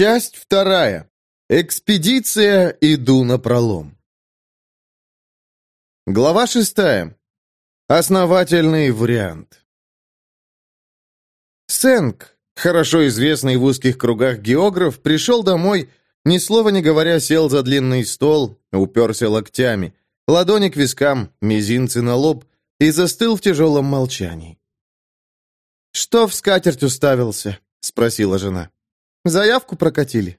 Часть вторая. Экспедиция «Иду на пролом». Глава шестая. Основательный вариант. Сенк, хорошо известный в узких кругах географ, пришел домой, ни слова не говоря, сел за длинный стол, уперся локтями, ладони к вискам, мизинцы на лоб и застыл в тяжелом молчании. «Что в скатерть уставился?» — спросила жена. «Заявку прокатили?»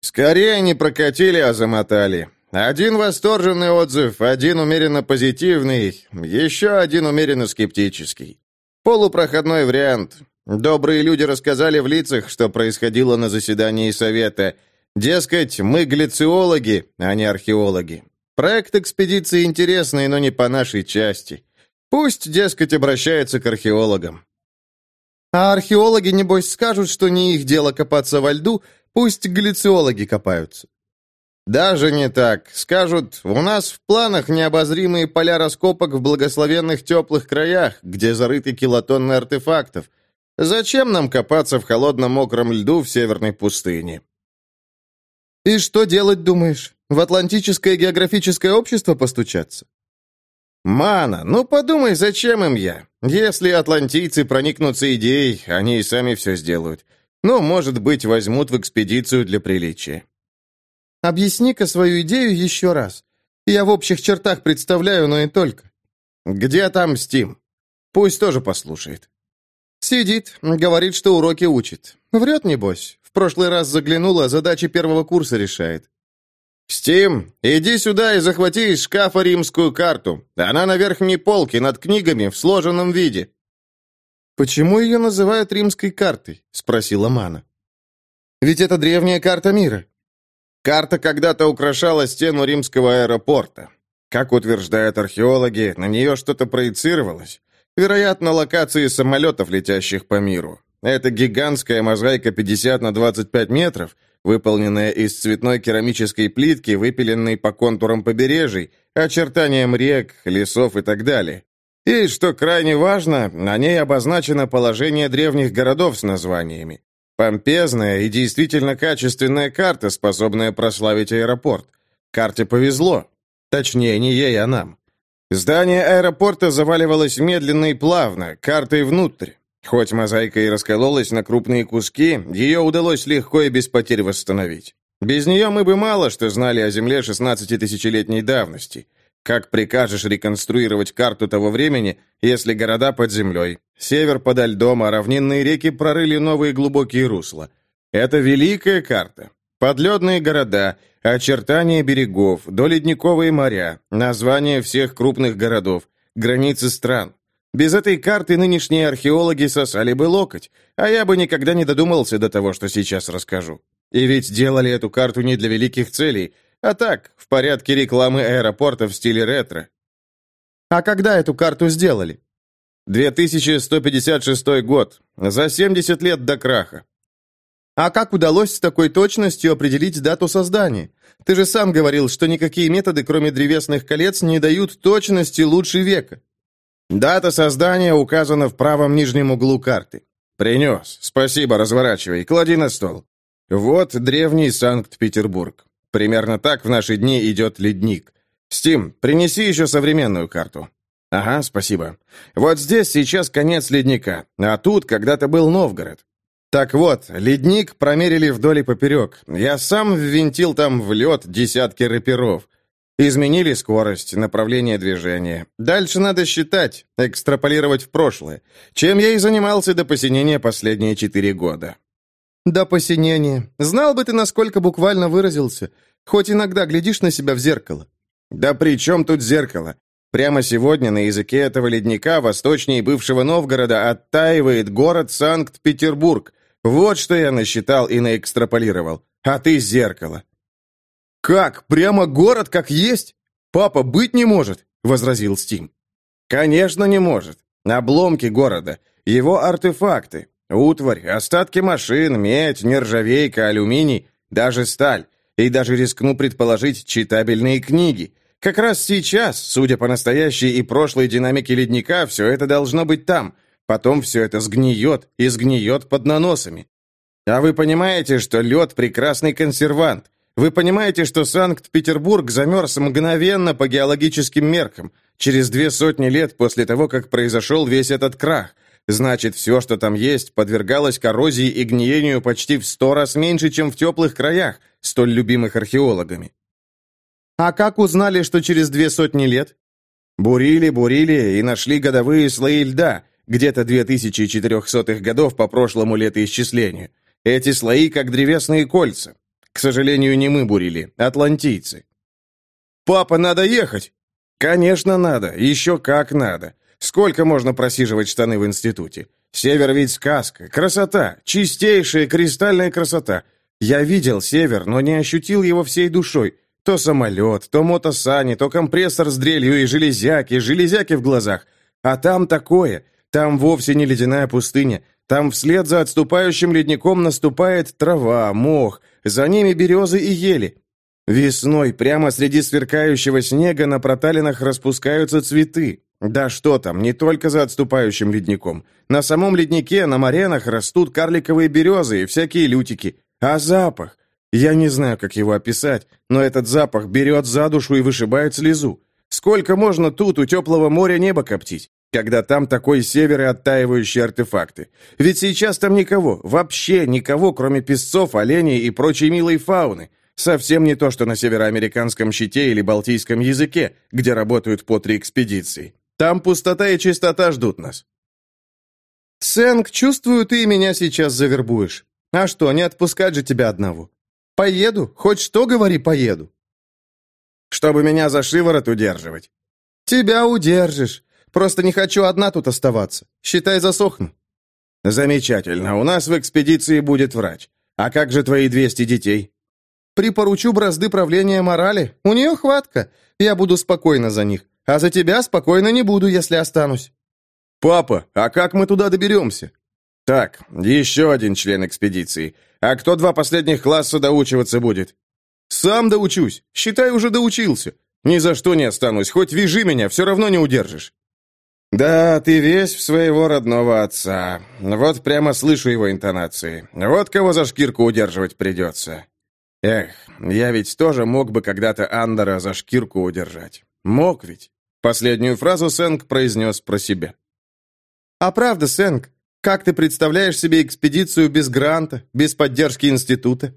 «Скорее не прокатили, а замотали. Один восторженный отзыв, один умеренно позитивный, еще один умеренно скептический. Полупроходной вариант. Добрые люди рассказали в лицах, что происходило на заседании совета. Дескать, мы глициологи, а не археологи. Проект экспедиции интересный, но не по нашей части. Пусть, дескать, обращается к археологам. А археологи, небось, скажут, что не их дело копаться во льду, пусть глициологи копаются. Даже не так. Скажут, у нас в планах необозримые поля раскопок в благословенных теплых краях, где зарыты килотонны артефактов. Зачем нам копаться в холодном мокром льду в северной пустыне? И что делать, думаешь? В Атлантическое географическое общество постучаться? «Мана, ну подумай, зачем им я? Если атлантийцы проникнутся идеей, они и сами все сделают. Ну, может быть, возьмут в экспедицию для приличия». «Объясни-ка свою идею еще раз. Я в общих чертах представляю, но и только». «Где там Стим? Пусть тоже послушает». «Сидит, говорит, что уроки учит. Врет, небось. В прошлый раз заглянула, задачи первого курса решает. «Стим, иди сюда и захвати из шкафа римскую карту. Она на верхней полке, над книгами, в сложенном виде». «Почему ее называют римской картой?» — спросила Мана. «Ведь это древняя карта мира». Карта когда-то украшала стену римского аэропорта. Как утверждают археологи, на нее что-то проецировалось. Вероятно, локации самолетов, летящих по миру. Это гигантская мозаика 50 на 25 метров — выполненная из цветной керамической плитки, выпиленной по контурам побережий, очертаниям рек, лесов и так далее. И, что крайне важно, на ней обозначено положение древних городов с названиями. Помпезная и действительно качественная карта, способная прославить аэропорт. Карте повезло. Точнее, не ей, а нам. Здание аэропорта заваливалось медленно и плавно, картой внутрь. Хоть мозаика и раскололась на крупные куски, ее удалось легко и без потерь восстановить. Без нее мы бы мало что знали о Земле 16-тысячелетней давности. Как прикажешь реконструировать карту того времени, если города под землей, север подо льдом, а равнинные реки прорыли новые глубокие русла? Это великая карта. Подледные города, очертания берегов, доледниковые моря, названия всех крупных городов, границы стран. Без этой карты нынешние археологи сосали бы локоть, а я бы никогда не додумался до того, что сейчас расскажу. И ведь делали эту карту не для великих целей, а так, в порядке рекламы аэропорта в стиле ретро. А когда эту карту сделали? 2156 год, за 70 лет до краха. А как удалось с такой точностью определить дату создания? Ты же сам говорил, что никакие методы, кроме древесных колец, не дают точности лучше века. Дата создания указана в правом нижнем углу карты. Принес. Спасибо, разворачивай. Клади на стол. Вот древний Санкт-Петербург. Примерно так в наши дни идет ледник. Стим, принеси еще современную карту. Ага, спасибо. Вот здесь сейчас конец ледника, а тут когда-то был Новгород. Так вот, ледник промерили вдоль и поперек. Я сам ввинтил там в лед десятки раперов. Изменили скорость, направление движения. Дальше надо считать, экстраполировать в прошлое. Чем я и занимался до посинения последние четыре года. До посинения. Знал бы ты, насколько буквально выразился. Хоть иногда глядишь на себя в зеркало. Да при чем тут зеркало? Прямо сегодня на языке этого ледника восточнее бывшего Новгорода оттаивает город Санкт-Петербург. Вот что я насчитал и наэкстраполировал. А ты зеркало. «Как? Прямо город как есть? Папа, быть не может!» — возразил Стим. «Конечно не может. Обломки города, его артефакты, утварь, остатки машин, медь, нержавейка, алюминий, даже сталь, и даже рискну предположить читабельные книги. Как раз сейчас, судя по настоящей и прошлой динамике ледника, все это должно быть там. Потом все это сгниет и сгниет под наносами. А вы понимаете, что лед – прекрасный консервант? Вы понимаете, что Санкт-Петербург замерз мгновенно по геологическим меркам, через две сотни лет после того, как произошел весь этот крах? Значит, все, что там есть, подвергалось коррозии и гниению почти в сто раз меньше, чем в теплых краях, столь любимых археологами. А как узнали, что через две сотни лет? Бурили, бурили и нашли годовые слои льда, где-то 2400-х годов по прошлому летоисчислению. Эти слои как древесные кольца. К сожалению, не мы бурили, атлантийцы. «Папа, надо ехать!» «Конечно, надо. Еще как надо. Сколько можно просиживать штаны в институте? Север ведь сказка, красота, чистейшая кристальная красота. Я видел север, но не ощутил его всей душой. То самолет, то мотосани, то компрессор с дрелью и железяки, железяки в глазах. А там такое. Там вовсе не ледяная пустыня. Там вслед за отступающим ледником наступает трава, мох, за ними березы и ели. Весной прямо среди сверкающего снега на проталинах распускаются цветы. Да что там, не только за отступающим ледником. На самом леднике, на моренах растут карликовые березы и всякие лютики. А запах? Я не знаю, как его описать, но этот запах берет за душу и вышибает слезу. Сколько можно тут у теплого моря небо коптить, когда там такой север и оттаивающие артефакты? Ведь сейчас там никого, вообще никого, кроме песцов, оленей и прочей милой фауны. Совсем не то, что на североамериканском щите или балтийском языке, где работают по три экспедиции. Там пустота и чистота ждут нас. Сэнк, чувствую, ты меня сейчас завербуешь. А что, не отпускать же тебя одного? Поеду, хоть что говори, поеду. Чтобы меня за шиворот удерживать. Тебя удержишь. Просто не хочу одна тут оставаться. Считай, засохну. Замечательно. У нас в экспедиции будет врач. А как же твои 200 детей? Припоручу бразды правления морали. У нее хватка. Я буду спокойно за них. А за тебя спокойно не буду, если останусь. Папа, а как мы туда доберемся? Так, еще один член экспедиции. А кто два последних класса доучиваться будет? Сам доучусь. Считай, уже доучился. Ни за что не останусь. Хоть вяжи меня, все равно не удержишь. Да, ты весь в своего родного отца. Вот прямо слышу его интонации. Вот кого за шкирку удерживать придется. Эх, я ведь тоже мог бы когда-то Андера за шкирку удержать. Мог ведь. Последнюю фразу Сэнк произнес про себя. «А правда, Сэнк, как ты представляешь себе экспедицию без гранта, без поддержки института?»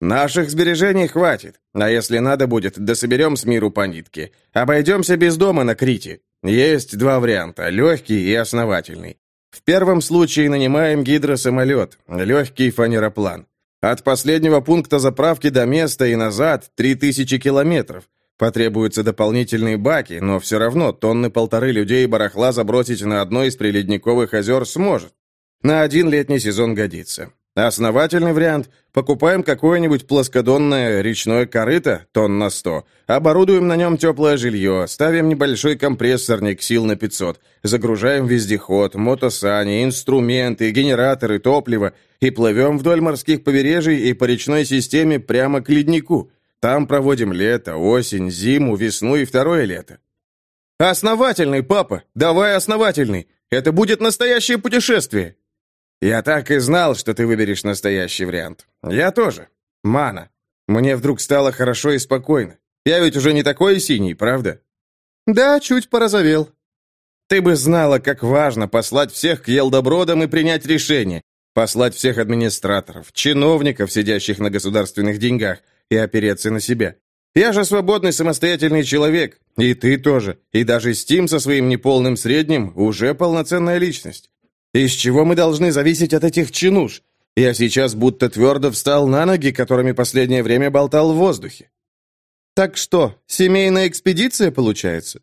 «Наших сбережений хватит, а если надо будет, да соберем с миру по нитке. Обойдемся без дома на Крите. Есть два варианта, легкий и основательный. В первом случае нанимаем гидросамолет, легкий фанероплан. От последнего пункта заправки до места и назад 3000 километров. Потребуются дополнительные баки, но все равно тонны полторы людей барахла забросить на одно из приледниковых озер сможет. На один летний сезон годится. Основательный вариант – покупаем какое-нибудь плоскодонное речное корыто, тонн на 100, оборудуем на нем теплое жилье, ставим небольшой компрессорник сил на 500, загружаем вездеход, мотосани, инструменты, генераторы, топливо и плывем вдоль морских побережий и по речной системе прямо к леднику. Там проводим лето, осень, зиму, весну и второе лето. Основательный, папа, давай основательный. Это будет настоящее путешествие. «Я так и знал, что ты выберешь настоящий вариант. Я тоже. Мана. Мне вдруг стало хорошо и спокойно. Я ведь уже не такой синий, правда?» «Да, чуть порозовел». «Ты бы знала, как важно послать всех к елдобродам и принять решение. Послать всех администраторов, чиновников, сидящих на государственных деньгах, и опереться на себя. Я же свободный самостоятельный человек, и ты тоже, и даже Стим со своим неполным средним уже полноценная личность. Из чего мы должны зависеть от этих чинуш? Я сейчас будто твердо встал на ноги, которыми последнее время болтал в воздухе. Так что, семейная экспедиция получается?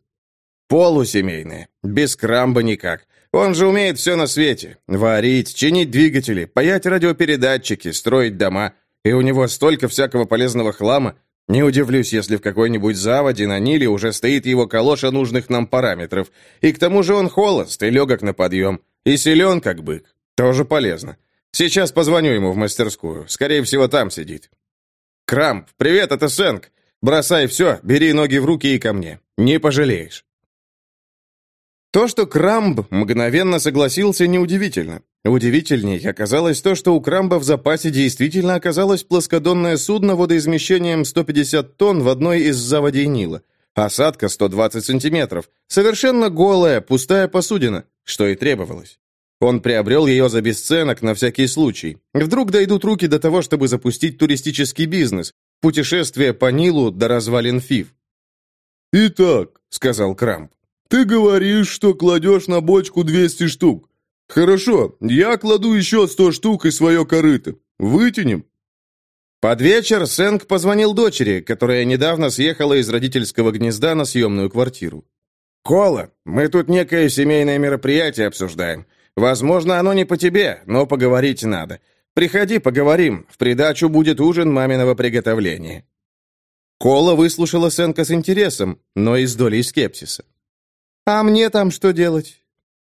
Полусемейная. Без крамба никак. Он же умеет все на свете. Варить, чинить двигатели, паять радиопередатчики, строить дома. И у него столько всякого полезного хлама. Не удивлюсь, если в какой-нибудь заводе на Ниле уже стоит его калоша нужных нам параметров. И к тому же он холост и легок на подъем. И силен, как бык. Тоже полезно. Сейчас позвоню ему в мастерскую. Скорее всего, там сидит. Крамп, привет, это Сэнк. Бросай все, бери ноги в руки и ко мне. Не пожалеешь. То, что Крамб мгновенно согласился, неудивительно. Удивительней оказалось то, что у Крамба в запасе действительно оказалось плоскодонное судно водоизмещением 150 тонн в одной из заводей Нила. Осадка 120 сантиметров. Совершенно голая, пустая посудина, что и требовалось. Он приобрел ее за бесценок на всякий случай. Вдруг дойдут руки до того, чтобы запустить туристический бизнес, путешествие по Нилу до развалин Фив. «Итак», — сказал Крамп, — «ты говоришь, что кладешь на бочку 200 штук. «Хорошо, я кладу еще сто штук и свое корыто. Вытянем?» Под вечер Сэнк позвонил дочери, которая недавно съехала из родительского гнезда на съемную квартиру. «Кола, мы тут некое семейное мероприятие обсуждаем. Возможно, оно не по тебе, но поговорить надо. Приходи, поговорим. В придачу будет ужин маминого приготовления». Кола выслушала Сэнка с интересом, но и с долей скепсиса. «А мне там что делать?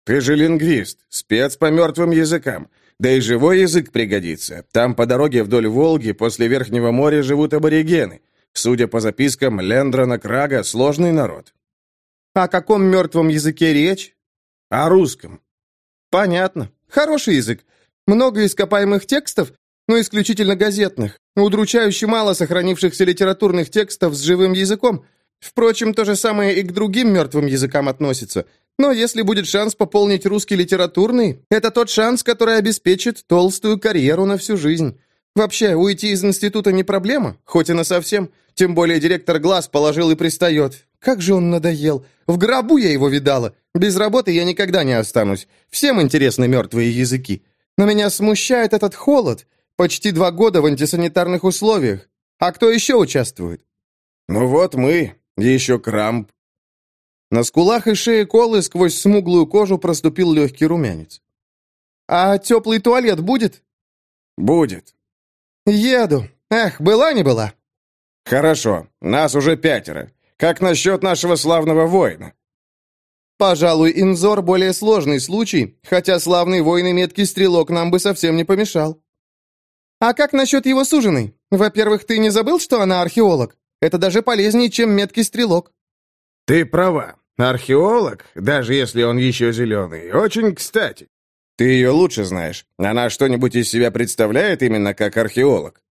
Ты же лингвист, спец по мертвым языкам. Да и живой язык пригодится. Там по дороге вдоль Волги после Верхнего моря живут аборигены. Судя по запискам Лендрона Крага, сложный народ. О каком мертвом языке речь? О русском. Понятно. Хороший язык. Много ископаемых текстов, но исключительно газетных. Удручающе мало сохранившихся литературных текстов с живым языком. Впрочем, то же самое и к другим мертвым языкам относится. Но если будет шанс пополнить русский литературный, это тот шанс, который обеспечит толстую карьеру на всю жизнь. Вообще, уйти из института не проблема, хоть и на совсем. Тем более директор глаз положил и пристает. Как же он надоел. В гробу я его видала. Без работы я никогда не останусь. Всем интересны мертвые языки. Но меня смущает этот холод. Почти два года в антисанитарных условиях. А кто еще участвует? Ну вот мы, еще Крамп, на скулах и шее Колы сквозь смуглую кожу проступил легкий румянец. «А теплый туалет будет?» «Будет». «Еду. Эх, была не была». «Хорошо. Нас уже пятеро. Как насчет нашего славного воина?» «Пожалуй, Инзор более сложный случай, хотя славный воин и меткий стрелок нам бы совсем не помешал». «А как насчет его суженой? Во-первых, ты не забыл, что она археолог? Это даже полезнее, чем меткий стрелок». «Ты права. Археолог, даже если он еще зеленый, очень кстати. Ты ее лучше знаешь. Она что-нибудь из себя представляет именно как археолог?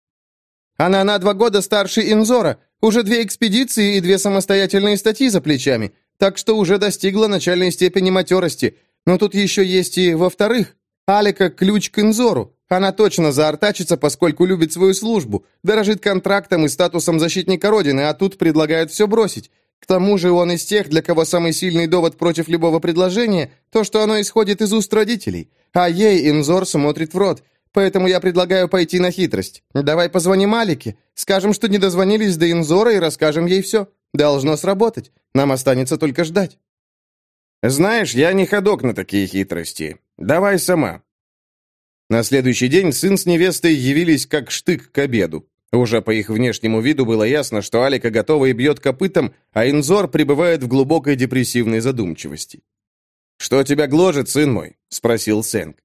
Она на два года старше Инзора, уже две экспедиции и две самостоятельные статьи за плечами, так что уже достигла начальной степени матерости. Но тут еще есть и во-вторых. Алика – ключ к Инзору. Она точно заортачится, поскольку любит свою службу, дорожит контрактом и статусом защитника Родины, а тут предлагает все бросить. К тому же он из тех, для кого самый сильный довод против любого предложения – то, что оно исходит из уст родителей. А ей Инзор смотрит в рот. Поэтому я предлагаю пойти на хитрость. Давай позвоним Алике, скажем, что не дозвонились до Инзора и расскажем ей все. Должно сработать. Нам останется только ждать. Знаешь, я не ходок на такие хитрости. Давай сама. На следующий день сын с невестой явились как штык к обеду. Уже по их внешнему виду было ясно, что Алика готова и бьет копытом, а Инзор пребывает в глубокой депрессивной задумчивости. «Что тебя гложет, сын мой?» — спросил Сэнк.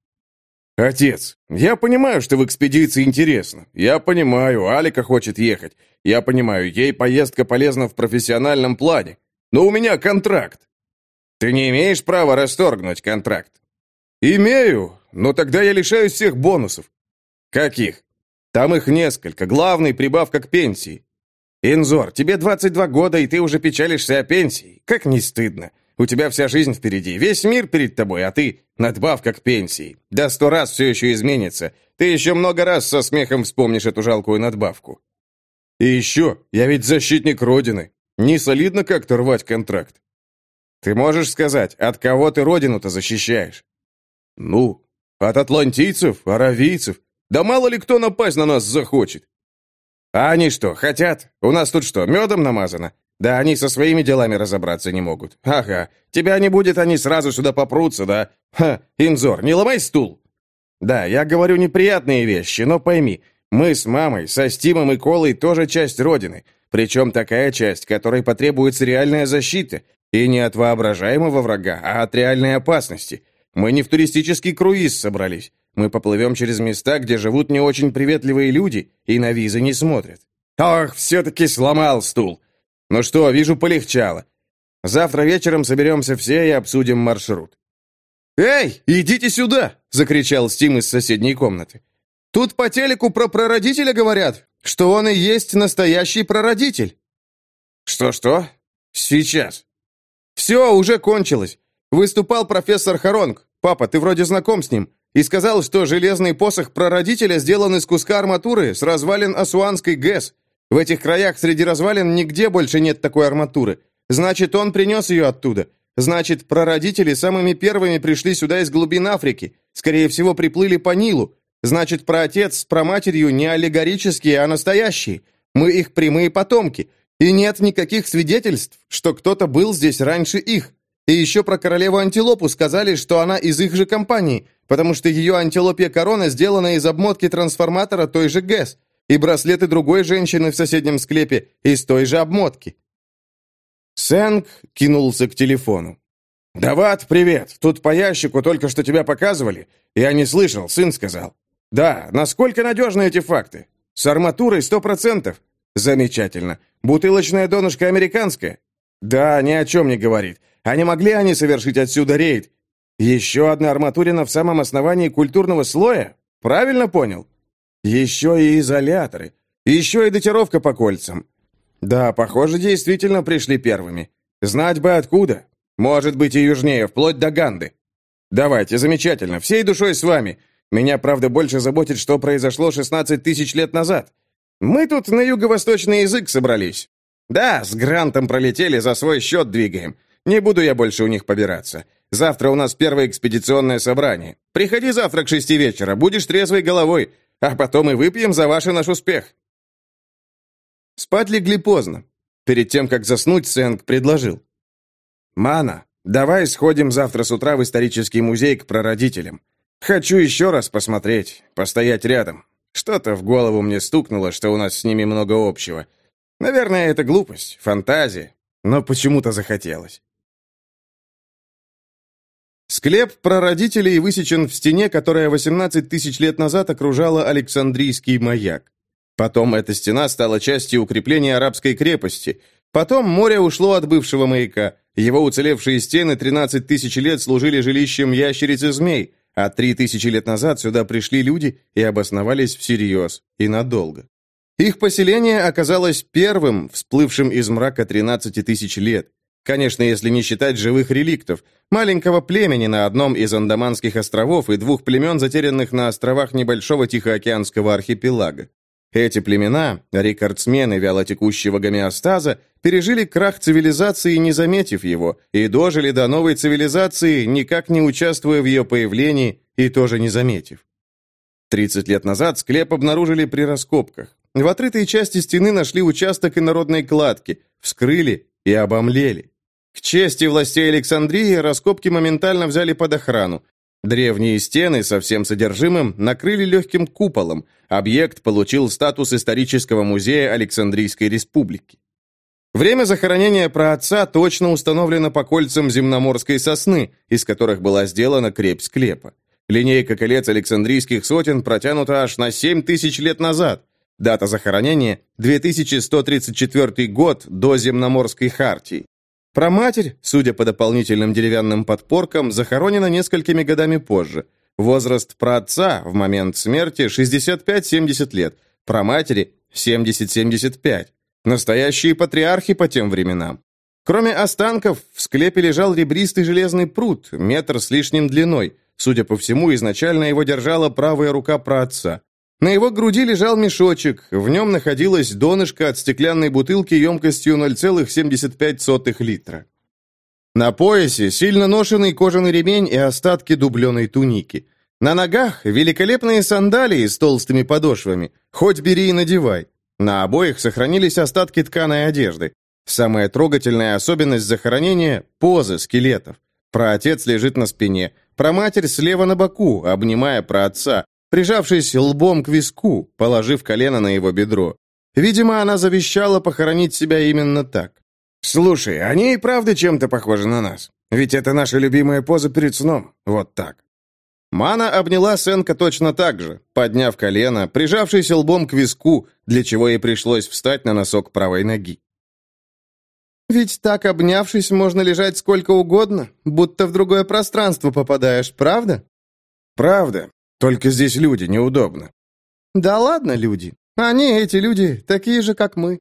«Отец, я понимаю, что в экспедиции интересно. Я понимаю, Алика хочет ехать. Я понимаю, ей поездка полезна в профессиональном плане. Но у меня контракт». «Ты не имеешь права расторгнуть контракт». «Имею, но тогда я лишаюсь всех бонусов». «Каких?» Там их несколько, главный прибавка к пенсии. Инзор, тебе 22 года, и ты уже печалишься о пенсии. Как не стыдно. У тебя вся жизнь впереди, весь мир перед тобой, а ты — надбавка к пенсии. Да сто раз все еще изменится. Ты еще много раз со смехом вспомнишь эту жалкую надбавку. И еще, я ведь защитник Родины. Не солидно как-то рвать контракт. Ты можешь сказать, от кого ты Родину-то защищаешь? Ну, от атлантийцев, аравийцев, да мало ли кто напасть на нас захочет. А они что, хотят? У нас тут что, медом намазано? Да они со своими делами разобраться не могут. Ага, тебя не будет, они сразу сюда попрутся, да? Ха, Инзор, не ломай стул. Да, я говорю неприятные вещи, но пойми, мы с мамой, со Стимом и Колой тоже часть Родины. Причем такая часть, которой потребуется реальная защита. И не от воображаемого врага, а от реальной опасности. Мы не в туристический круиз собрались. Мы поплывем через места, где живут не очень приветливые люди и на визы не смотрят. Ох, все-таки сломал стул. Ну что, вижу, полегчало. Завтра вечером соберемся все и обсудим маршрут. «Эй, идите сюда!» — закричал Стим из соседней комнаты. «Тут по телеку про прародителя говорят, что он и есть настоящий прародитель». «Что-что? Сейчас». «Все, уже кончилось. Выступал профессор Харонг. Папа, ты вроде знаком с ним. И сказал, что железный посох прародителя сделан из куска арматуры с развалин Асуанской ГЭС. В этих краях среди развалин нигде больше нет такой арматуры. Значит, он принес ее оттуда. Значит, прародители самыми первыми пришли сюда из глубин Африки. Скорее всего, приплыли по Нилу. Значит, праотец с праматерью не аллегорические, а настоящие. Мы их прямые потомки. И нет никаких свидетельств, что кто-то был здесь раньше их. И еще про королеву антилопу сказали, что она из их же компании, потому что ее антилопья корона сделана из обмотки трансформатора той же ГЭС, и браслеты другой женщины в соседнем склепе из той же обмотки. Сэнк кинулся к телефону. «Дават, привет! Тут по ящику только что тебя показывали. Я не слышал, сын сказал. Да, насколько надежны эти факты? С арматурой сто процентов. Замечательно. Бутылочная донышко американская? Да, ни о чем не говорит. А не могли они совершить отсюда рейд? Еще одна арматурина в самом основании культурного слоя? Правильно понял? Еще и изоляторы. Еще и датировка по кольцам. Да, похоже, действительно пришли первыми. Знать бы откуда. Может быть и южнее, вплоть до Ганды. Давайте, замечательно, всей душой с вами. Меня, правда, больше заботит, что произошло 16 тысяч лет назад. Мы тут на юго-восточный язык собрались. Да, с Грантом пролетели, за свой счет двигаем. Не буду я больше у них побираться. Завтра у нас первое экспедиционное собрание. Приходи завтра к шести вечера, будешь трезвой головой, а потом и выпьем за ваш и наш успех. Спать легли поздно. Перед тем, как заснуть, Сэнк предложил. «Мана, давай сходим завтра с утра в исторический музей к прародителям. Хочу еще раз посмотреть, постоять рядом. Что-то в голову мне стукнуло, что у нас с ними много общего. Наверное, это глупость, фантазия, но почему-то захотелось». Склеп прародителей высечен в стене, которая 18 тысяч лет назад окружала Александрийский маяк. Потом эта стена стала частью укрепления арабской крепости. Потом море ушло от бывшего маяка. Его уцелевшие стены 13 тысяч лет служили жилищем ящериц и змей, а 3 тысячи лет назад сюда пришли люди и обосновались всерьез и надолго. Их поселение оказалось первым, всплывшим из мрака 13 тысяч лет. Конечно, если не считать живых реликтов, маленького племени на одном из Андаманских островов и двух племен, затерянных на островах небольшого Тихоокеанского архипелага. Эти племена, рекордсмены вялотекущего гомеостаза, пережили крах цивилизации, не заметив его, и дожили до новой цивилизации, никак не участвуя в ее появлении и тоже не заметив. 30 лет назад склеп обнаружили при раскопках. В отрытой части стены нашли участок инородной кладки, вскрыли и обомлели. К чести властей Александрии раскопки моментально взяли под охрану, Древние стены со всем содержимым накрыли легким куполом. Объект получил статус исторического музея Александрийской республики. Время захоронения праотца точно установлено по кольцам земноморской сосны, из которых была сделана крепь склепа. Линейка колец Александрийских сотен протянута аж на 7 тысяч лет назад. Дата захоронения – 2134 год до земноморской хартии. Проматерь, судя по дополнительным деревянным подпоркам, захоронена несколькими годами позже. Возраст праотца в момент смерти 65-70 лет, проматери 70-75. Настоящие патриархи по тем временам. Кроме останков, в склепе лежал ребристый железный пруд, метр с лишним длиной. Судя по всему, изначально его держала правая рука праотца. На его груди лежал мешочек, в нем находилась донышко от стеклянной бутылки емкостью 0,75 литра. На поясе сильно ношенный кожаный ремень и остатки дубленой туники. На ногах великолепные сандалии с толстыми подошвами, хоть бери и надевай. На обоих сохранились остатки тканой одежды. Самая трогательная особенность захоронения – позы скелетов. Праотец лежит на спине, проматерь слева на боку, обнимая праотца, прижавшись лбом к виску, положив колено на его бедро. Видимо, она завещала похоронить себя именно так. «Слушай, они и правда чем-то похожи на нас. Ведь это наша любимая поза перед сном. Вот так». Мана обняла Сенка точно так же, подняв колено, прижавшись лбом к виску, для чего ей пришлось встать на носок правой ноги. Ведь так, обнявшись, можно лежать сколько угодно, будто в другое пространство попадаешь, правда? Правда. Только здесь люди, неудобно. Да ладно, люди. Они, эти люди, такие же, как мы.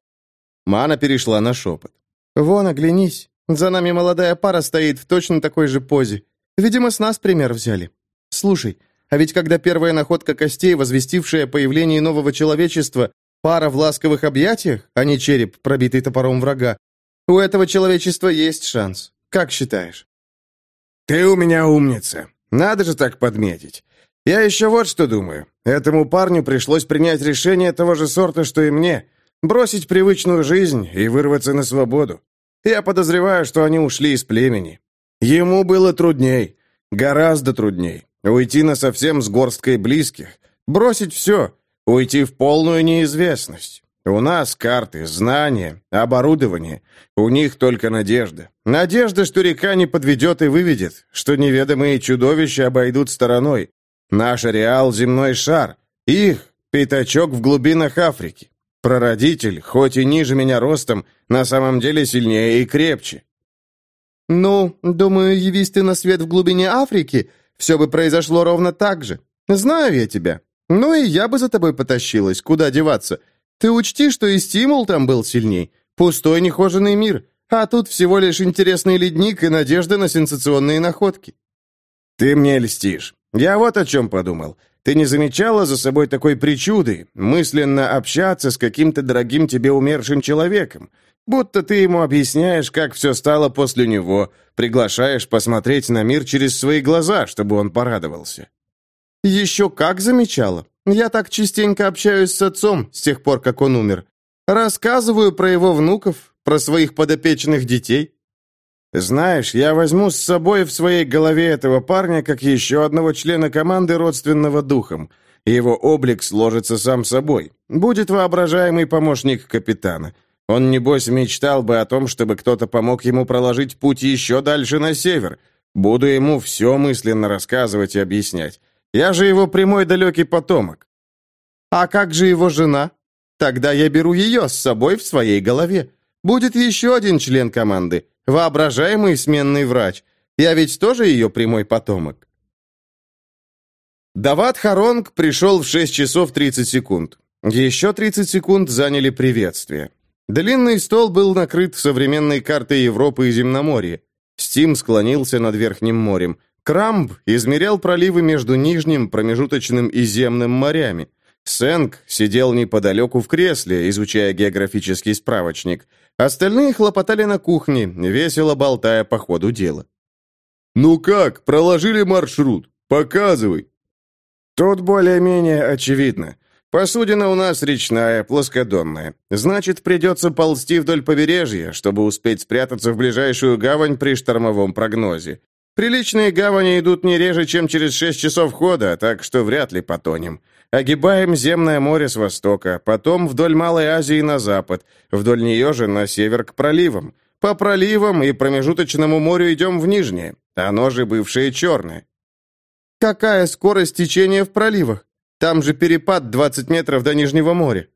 Мана перешла на шепот. Вон, оглянись. За нами молодая пара стоит в точно такой же позе. Видимо, с нас пример взяли. Слушай, а ведь когда первая находка костей, возвестившая появление нового человечества, пара в ласковых объятиях, а не череп, пробитый топором врага, у этого человечества есть шанс. Как считаешь? Ты у меня умница. Надо же так подметить. Я еще вот что думаю. Этому парню пришлось принять решение того же сорта, что и мне. Бросить привычную жизнь и вырваться на свободу. Я подозреваю, что они ушли из племени. Ему было трудней. Гораздо трудней. Уйти на совсем с горсткой близких. Бросить все. Уйти в полную неизвестность. У нас карты, знания, оборудование. У них только надежда. Надежда, что река не подведет и выведет, что неведомые чудовища обойдут стороной. Наш ареал — земной шар. Их — пятачок в глубинах Африки. Прародитель, хоть и ниже меня ростом, на самом деле сильнее и крепче. «Ну, думаю, явись ты на свет в глубине Африки, все бы произошло ровно так же. Знаю я тебя. Ну и я бы за тобой потащилась, куда деваться». Ты учти, что и стимул там был сильней. Пустой нехоженный мир. А тут всего лишь интересный ледник и надежда на сенсационные находки. Ты мне льстишь. Я вот о чем подумал. Ты не замечала за собой такой причуды, мысленно общаться с каким-то дорогим тебе умершим человеком? Будто ты ему объясняешь, как все стало после него, приглашаешь посмотреть на мир через свои глаза, чтобы он порадовался. Еще как замечала. Я так частенько общаюсь с отцом с тех пор, как он умер. Рассказываю про его внуков, про своих подопечных детей. Знаешь, я возьму с собой в своей голове этого парня как еще одного члена команды родственного духом. Его облик сложится сам собой. Будет воображаемый помощник капитана. Он, небось, мечтал бы о том, чтобы кто-то помог ему проложить путь еще дальше на север. Буду ему все мысленно рассказывать и объяснять. Я же его прямой далекий потомок. А как же его жена? Тогда я беру ее с собой в своей голове. Будет еще один член команды, воображаемый сменный врач. Я ведь тоже ее прямой потомок. Дават Харонг пришел в 6 часов 30 секунд. Еще 30 секунд заняли приветствие. Длинный стол был накрыт современной картой Европы и Земноморья. Стим склонился над Верхним морем. Крамб измерял проливы между Нижним, Промежуточным и Земным морями. Сэнк сидел неподалеку в кресле, изучая географический справочник. Остальные хлопотали на кухне, весело болтая по ходу дела. «Ну как, проложили маршрут? Показывай!» «Тут более-менее очевидно. Посудина у нас речная, плоскодонная. Значит, придется ползти вдоль побережья, чтобы успеть спрятаться в ближайшую гавань при штормовом прогнозе. Приличные гавани идут не реже, чем через шесть часов хода, так что вряд ли потонем. Огибаем Земное море с востока, потом вдоль Малой Азии на запад, вдоль нее же на север к проливам. По проливам и промежуточному морю идем в Нижнее, оно же бывшее Черное. Какая скорость течения в проливах? Там же перепад 20 метров до Нижнего моря.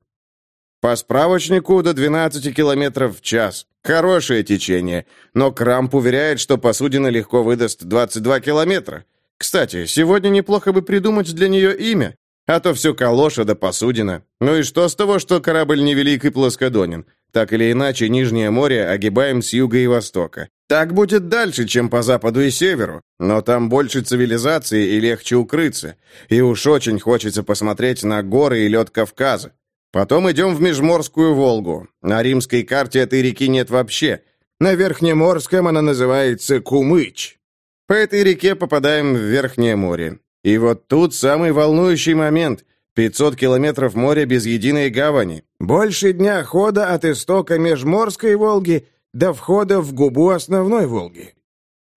По справочнику до 12 километров в час. Хорошее течение, но Крамп уверяет, что посудина легко выдаст 22 километра. Кстати, сегодня неплохо бы придумать для нее имя, а то все калоша да посудина. Ну и что с того, что корабль невелик и плоскодонен? Так или иначе, Нижнее море огибаем с юга и востока. Так будет дальше, чем по западу и северу, но там больше цивилизации и легче укрыться. И уж очень хочется посмотреть на горы и лед Кавказа. Потом идем в Межморскую Волгу. На римской карте этой реки нет вообще. На Верхнеморском она называется Кумыч. По этой реке попадаем в Верхнее море. И вот тут самый волнующий момент. 500 километров моря без единой гавани. Больше дня хода от истока Межморской Волги до входа в губу основной Волги.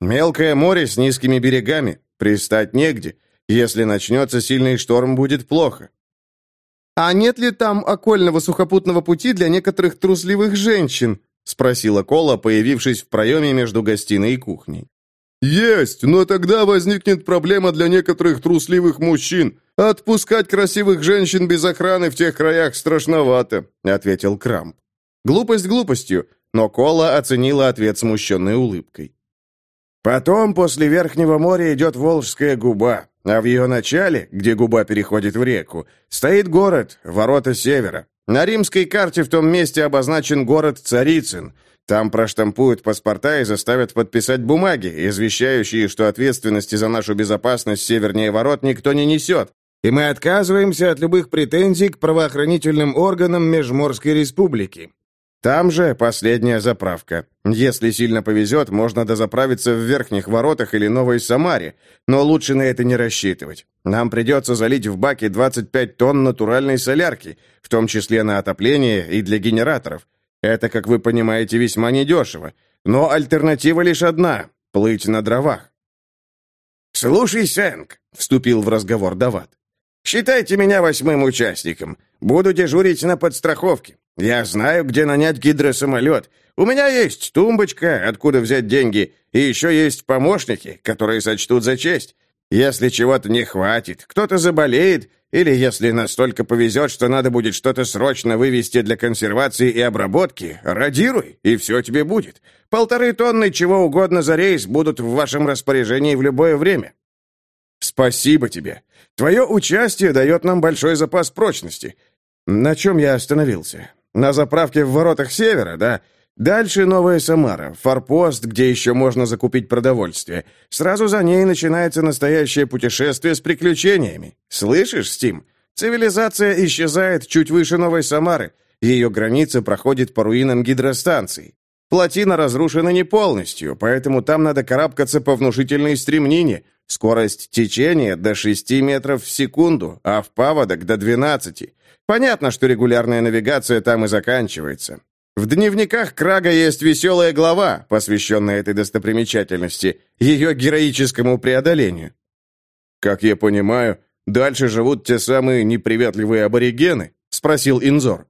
Мелкое море с низкими берегами. Пристать негде. Если начнется сильный шторм, будет плохо. «А нет ли там окольного сухопутного пути для некоторых трусливых женщин?» — спросила Кола, появившись в проеме между гостиной и кухней. «Есть, но тогда возникнет проблема для некоторых трусливых мужчин. Отпускать красивых женщин без охраны в тех краях страшновато», — ответил Крамп. Глупость глупостью, но Кола оценила ответ смущенной улыбкой. Потом после Верхнего моря идет Волжская губа, а в ее начале, где губа переходит в реку, стоит город, ворота севера. На римской карте в том месте обозначен город Царицын. Там проштампуют паспорта и заставят подписать бумаги, извещающие, что ответственности за нашу безопасность севернее ворот никто не несет, и мы отказываемся от любых претензий к правоохранительным органам Межморской Республики. Там же последняя заправка. Если сильно повезет, можно дозаправиться в Верхних Воротах или Новой Самаре, но лучше на это не рассчитывать. Нам придется залить в баки 25 тонн натуральной солярки, в том числе на отопление и для генераторов. Это, как вы понимаете, весьма недешево. Но альтернатива лишь одна — плыть на дровах. «Слушай, Сэнк», — вступил в разговор Дават, — «считайте меня восьмым участником. Буду дежурить на подстраховке. Я знаю, где нанять гидросамолет. У меня есть тумбочка, откуда взять деньги, и еще есть помощники, которые сочтут за честь. Если чего-то не хватит, кто-то заболеет, или если настолько повезет, что надо будет что-то срочно вывести для консервации и обработки, радируй, и все тебе будет. Полторы тонны чего угодно за рейс будут в вашем распоряжении в любое время. Спасибо тебе. Твое участие дает нам большой запас прочности. На чем я остановился? На заправке в воротах севера, да? Дальше Новая Самара, форпост, где еще можно закупить продовольствие. Сразу за ней начинается настоящее путешествие с приключениями. Слышишь, Стим? Цивилизация исчезает чуть выше Новой Самары. Ее граница проходит по руинам гидростанций. Плотина разрушена не полностью, поэтому там надо карабкаться по внушительной стремнине. Скорость течения до 6 метров в секунду, а в паводок до 12. Понятно, что регулярная навигация там и заканчивается. В дневниках Крага есть веселая глава, посвященная этой достопримечательности, ее героическому преодолению. «Как я понимаю, дальше живут те самые неприветливые аборигены?» — спросил Инзор.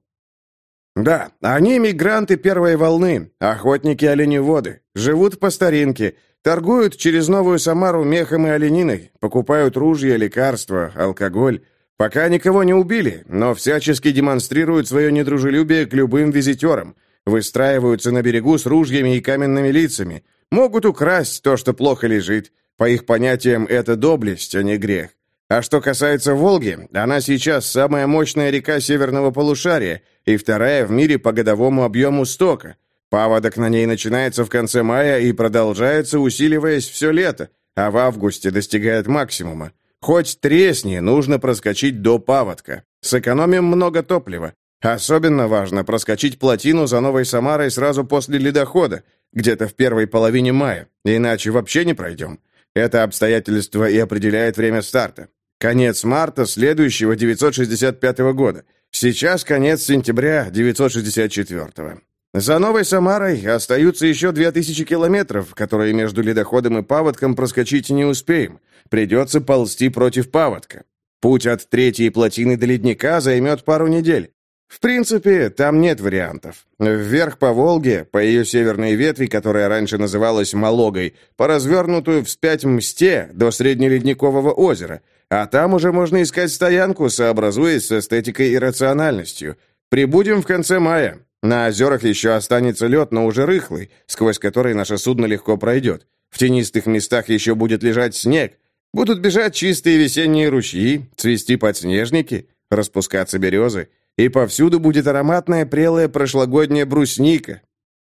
«Да, они мигранты первой волны, охотники оленеводы, живут по старинке, торгуют через Новую Самару мехом и олениной, покупают ружья, лекарства, алкоголь. Пока никого не убили, но всячески демонстрируют свое недружелюбие к любым визитерам, выстраиваются на берегу с ружьями и каменными лицами, могут украсть то, что плохо лежит. По их понятиям, это доблесть, а не грех. А что касается Волги, она сейчас самая мощная река северного полушария и вторая в мире по годовому объему стока. Паводок на ней начинается в конце мая и продолжается, усиливаясь все лето, а в августе достигает максимума. Хоть тресни, нужно проскочить до паводка. Сэкономим много топлива. Особенно важно проскочить плотину за Новой Самарой сразу после ледохода, где-то в первой половине мая, иначе вообще не пройдем. Это обстоятельство и определяет время старта. Конец марта следующего 965 года. Сейчас конец сентября 964. За Новой Самарой остаются еще 2000 километров, которые между ледоходом и паводком проскочить не успеем. Придется ползти против паводка. Путь от третьей плотины до ледника займет пару недель. В принципе, там нет вариантов. Вверх по Волге, по ее северной ветви, которая раньше называлась Малогой, по развернутую вспять мсте до среднеледникового озера, а там уже можно искать стоянку, сообразуясь с эстетикой и рациональностью. Прибудем в конце мая. На озерах еще останется лед, но уже рыхлый, сквозь который наше судно легко пройдет. В тенистых местах еще будет лежать снег. Будут бежать чистые весенние ручьи, цвести подснежники, распускаться березы. И повсюду будет ароматная прелая прошлогодняя брусника.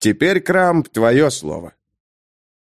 Теперь, Крамп, твое слово.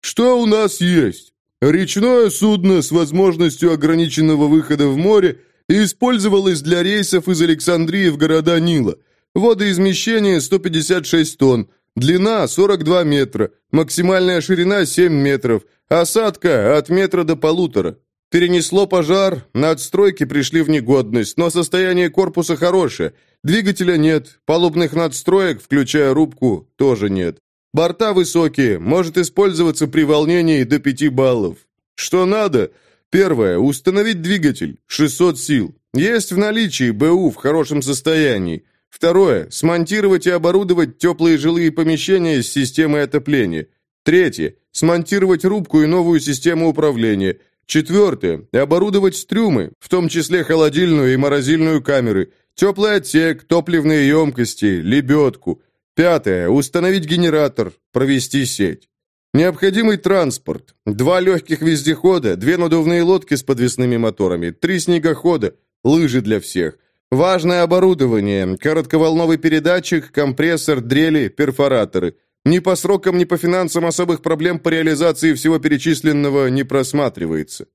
Что у нас есть? Речное судно с возможностью ограниченного выхода в море использовалось для рейсов из Александрии в города Нила – Водоизмещение 156 тонн, длина 42 метра, максимальная ширина 7 метров, осадка от метра до полутора. Перенесло пожар, надстройки пришли в негодность, но состояние корпуса хорошее. Двигателя нет, палубных надстроек, включая рубку, тоже нет. Борта высокие, может использоваться при волнении до 5 баллов. Что надо? Первое. Установить двигатель. 600 сил. Есть в наличии БУ в хорошем состоянии. Второе. Смонтировать и оборудовать теплые жилые помещения с системой отопления. Третье. Смонтировать рубку и новую систему управления. Четвертое. Оборудовать трюмы, в том числе холодильную и морозильную камеры, теплый отсек, топливные емкости, лебедку. Пятое. Установить генератор, провести сеть. Необходимый транспорт. Два легких вездехода, две надувные лодки с подвесными моторами, три снегохода, лыжи для всех. Важное оборудование, коротковолновый передатчик, компрессор, дрели, перфораторы. Ни по срокам, ни по финансам особых проблем по реализации всего перечисленного не просматривается.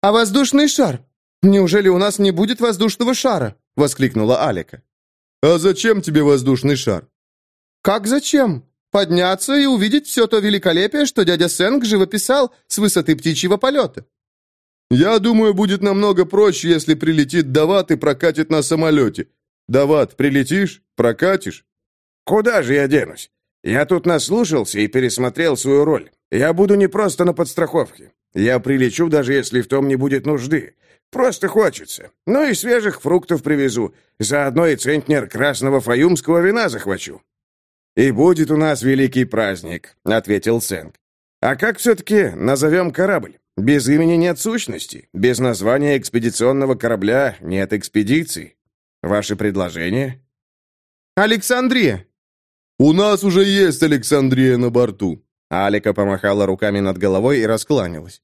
«А воздушный шар? Неужели у нас не будет воздушного шара?» — воскликнула Алика. «А зачем тебе воздушный шар?» «Как зачем? Подняться и увидеть все то великолепие, что дядя Сэнг живописал с высоты птичьего полета». «Я думаю, будет намного проще, если прилетит Дават и прокатит на самолете. Дават, прилетишь? Прокатишь?» «Куда же я денусь? Я тут наслушался и пересмотрел свою роль. Я буду не просто на подстраховке. Я прилечу, даже если в том не будет нужды. Просто хочется. Ну и свежих фруктов привезу. Заодно и центнер красного фаюмского вина захвачу». «И будет у нас великий праздник», — ответил Сэнк. «А как все-таки назовем корабль? Без имени нет сущности. Без названия экспедиционного корабля нет экспедиции. Ваше предложение?» «Александрия!» «У нас уже есть Александрия на борту», Алика помахала руками над головой и раскланялась.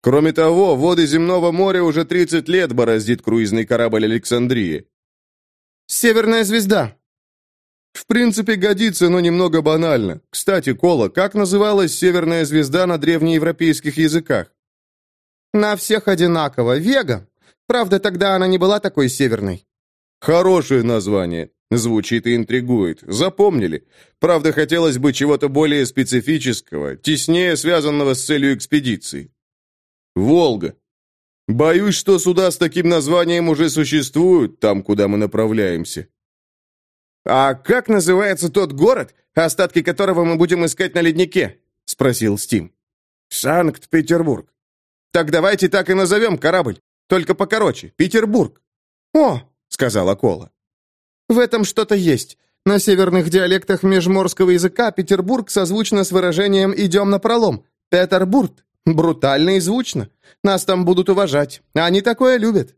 Кроме того, воды земного моря уже 30 лет бороздит круизный корабль Александрии. «Северная звезда». В принципе, годится, но немного банально. Кстати, Кола, как называлась северная звезда на древнеевропейских языках? На всех одинаково. Вега. Правда, тогда она не была такой северной. Хорошее название. Звучит и интригует. Запомнили. Правда, хотелось бы чего-то более специфического, теснее связанного с целью экспедиции. Волга. Боюсь, что суда с таким названием уже существуют там, куда мы направляемся. «А как называется тот город, остатки которого мы будем искать на леднике?» — спросил Стим. «Санкт-Петербург». «Так давайте так и назовем корабль, только покороче, Петербург». «О!» — сказала Кола. «В этом что-то есть. На северных диалектах межморского языка Петербург созвучно с выражением «идем на пролом». Петербург. Брутально и звучно. Нас там будут уважать. Они такое любят».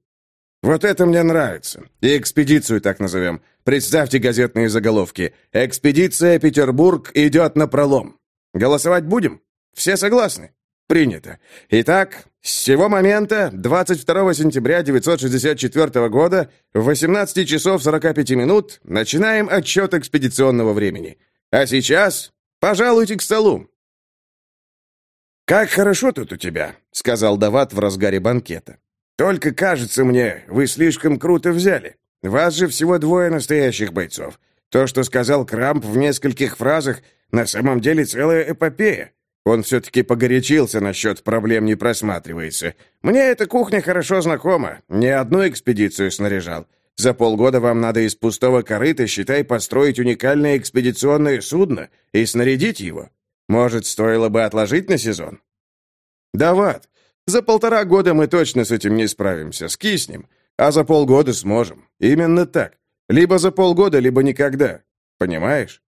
«Вот это мне нравится. И экспедицию так назовем. Представьте газетные заголовки. «Экспедиция Петербург идет на пролом». Голосовать будем? Все согласны? Принято. Итак, с сего момента, 22 сентября 964 года, в 18 часов 45 минут, начинаем отсчет экспедиционного времени. А сейчас пожалуйте к столу. «Как хорошо тут у тебя», — сказал Дават в разгаре банкета. «Только, кажется мне, вы слишком круто взяли. Вас же всего двое настоящих бойцов. То, что сказал Крамп в нескольких фразах, на самом деле целая эпопея. Он все-таки погорячился насчет проблем не просматривается. Мне эта кухня хорошо знакома. Не одну экспедицию снаряжал. За полгода вам надо из пустого корыта, считай, построить уникальное экспедиционное судно и снарядить его. Может, стоило бы отложить на сезон? Да вот, за полтора года мы точно с этим не справимся, скиснем. А за полгода сможем. Именно так. Либо за полгода, либо никогда. Понимаешь?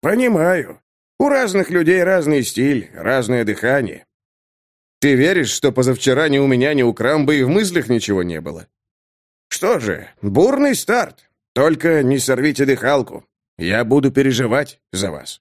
Понимаю. У разных людей разный стиль, разное дыхание. Ты веришь, что позавчера ни у меня, ни у Крамбы и в мыслях ничего не было? Что же, бурный старт. Только не сорвите дыхалку. Я буду переживать за вас.